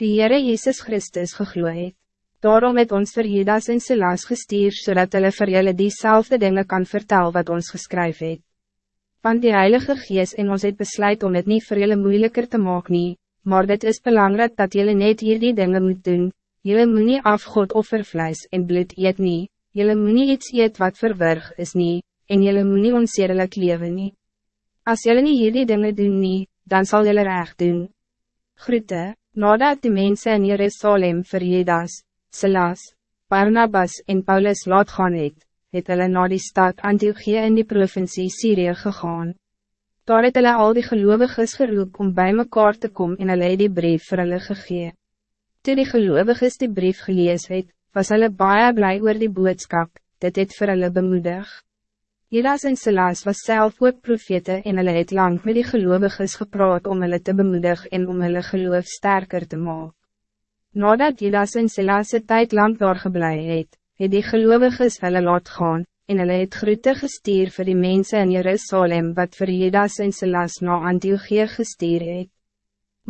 die Heere Jezus Christus gegloe het. Daarom het ons vir Judas en Silas gestuur, zodat hulle vir julle diezelfde dingen kan vertellen wat ons geskryf het. Want die Heilige Gees en ons het besluit om het niet vir julle moeilijker te maken, nie, maar dit is belangrijk dat julle net hier die dingen moet doen, julle moet nie afgod offervleis en bloed eet nie, julle moet nie iets eet wat verwerg is nie, en julle moet nie onsedelik leven nie. As julle nie hier die dingen doen nie, dan zal julle recht doen. Groete, nadat die mensen in Jerusalem vir Judas, Silas, Barnabas en Paulus laat gaan het, het hulle na die stad Antiochie in die provincie Syrië gegaan. Daar het hulle al die geloviges geroep om bij mekaar te komen en hulle die brief vir hulle gegee. Toe die geloviges die brief gelees het, was hulle baie blij oor die boodskap, dit het vir hulle bemoedig. Judas en Silas was zelf ook profete en hulle het lang met die geloviges gepraat om hulle te bemoedigen en om hulle geloof sterker te maken. Nadat Judas en Silas een tijd lang doorgeblij het, het die geloviges hulle laat gaan, en hulle het groete gestuur vir die mensen in Jerusalem wat vir Judas en Silas na Antiochie gestuur het.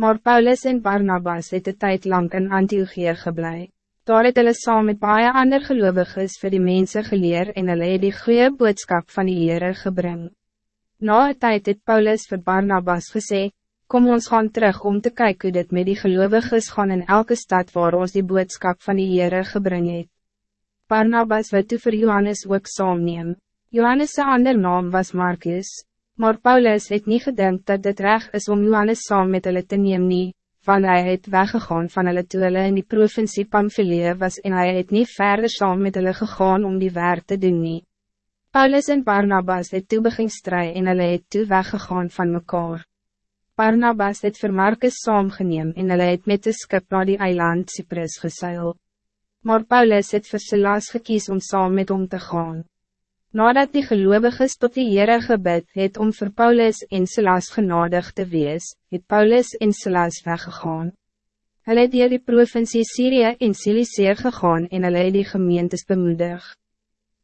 Maar Paulus en Barnabas het een tijd lang in Antiochie geblij. Daar het hulle saam met baie ander geloviges vir die mense geleer en hulle het die goeie boodskap van die Heere gebring. Na een tijd het Paulus vir Barnabas gesê, kom ons gaan terug om te kijken hoe dit met die geloviges gaan in elke stad waar ons die boodskap van die Heere gebring het. Barnabas wil toe vir Johannes ook saam neem. Johannes' ander naam was Marcus, maar Paulus het niet gedink dat dit recht is om Johannes saam met hulle te neem nie, van hij het weggegaan van hulle toe hulle in die provincie Pamphylia was en hij het niet verder saam met hulle gegaan om die werk te doen nie. Paulus en Barnabas het toe begin strij en hulle het toe weggegaan van mekaar. Barnabas het vir Marcus saamgeneem en hulle het met de skip naar die eiland Cyprus geseil. Maar Paulus het vir Silas gekies om saam met hom te gaan. Nadat die geloviges tot die Heere gebid het om voor Paulus en Silas genadig te wees, het Paulus en Silas weggegaan. Hulle het dier die provincie Syrië en Ciliceer gegaan en hulle het die gemeentes bemoedigd.